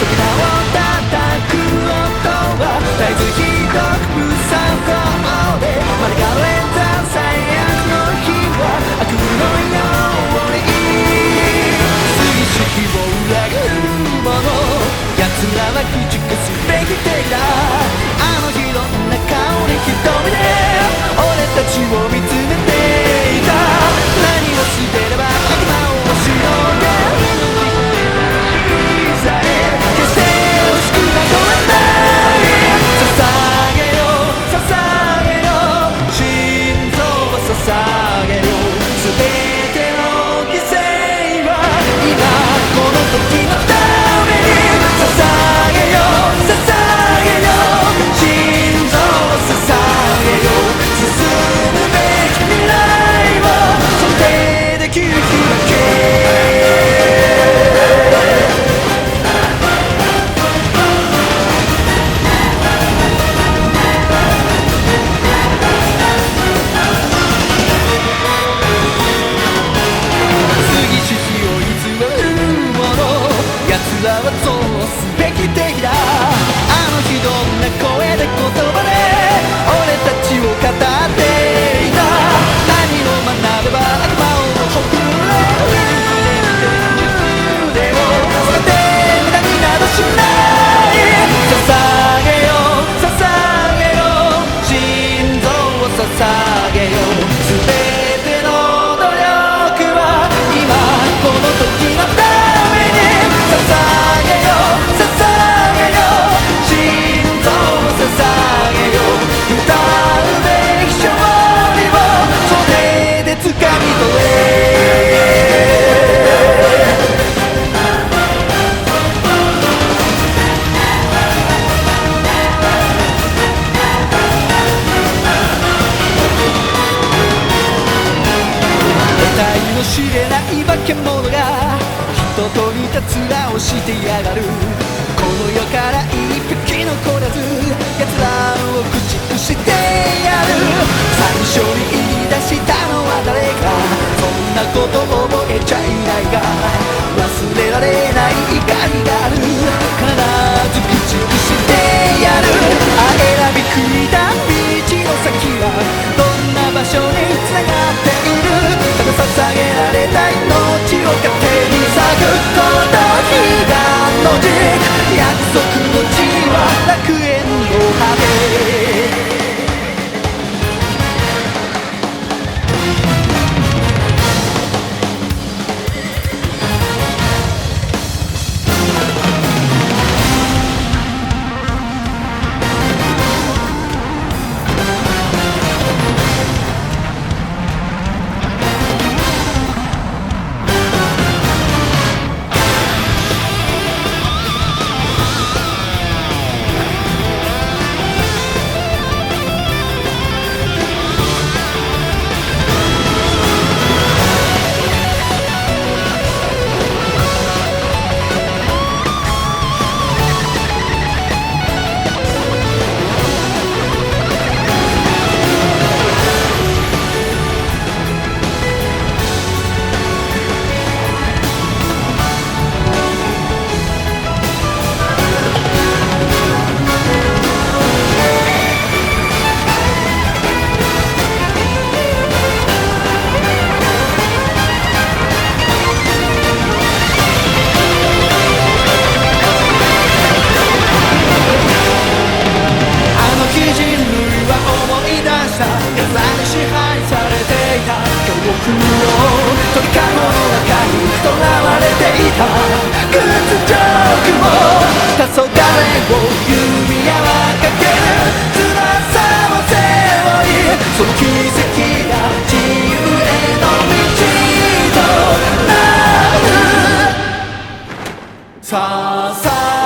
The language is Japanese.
the power もしれない化け物が人といた面らをしてやがる。この世から一匹残らず奴らを駆逐してやる。最初に言い出したのは誰か。そんなこと覚えちゃいないが忘れられない怒りがある。空を鳥かごの中に囚われていた。屈辱をジョーを黄昏を弓矢はかける翼を背負いその奇跡が自由への道となるさあさあ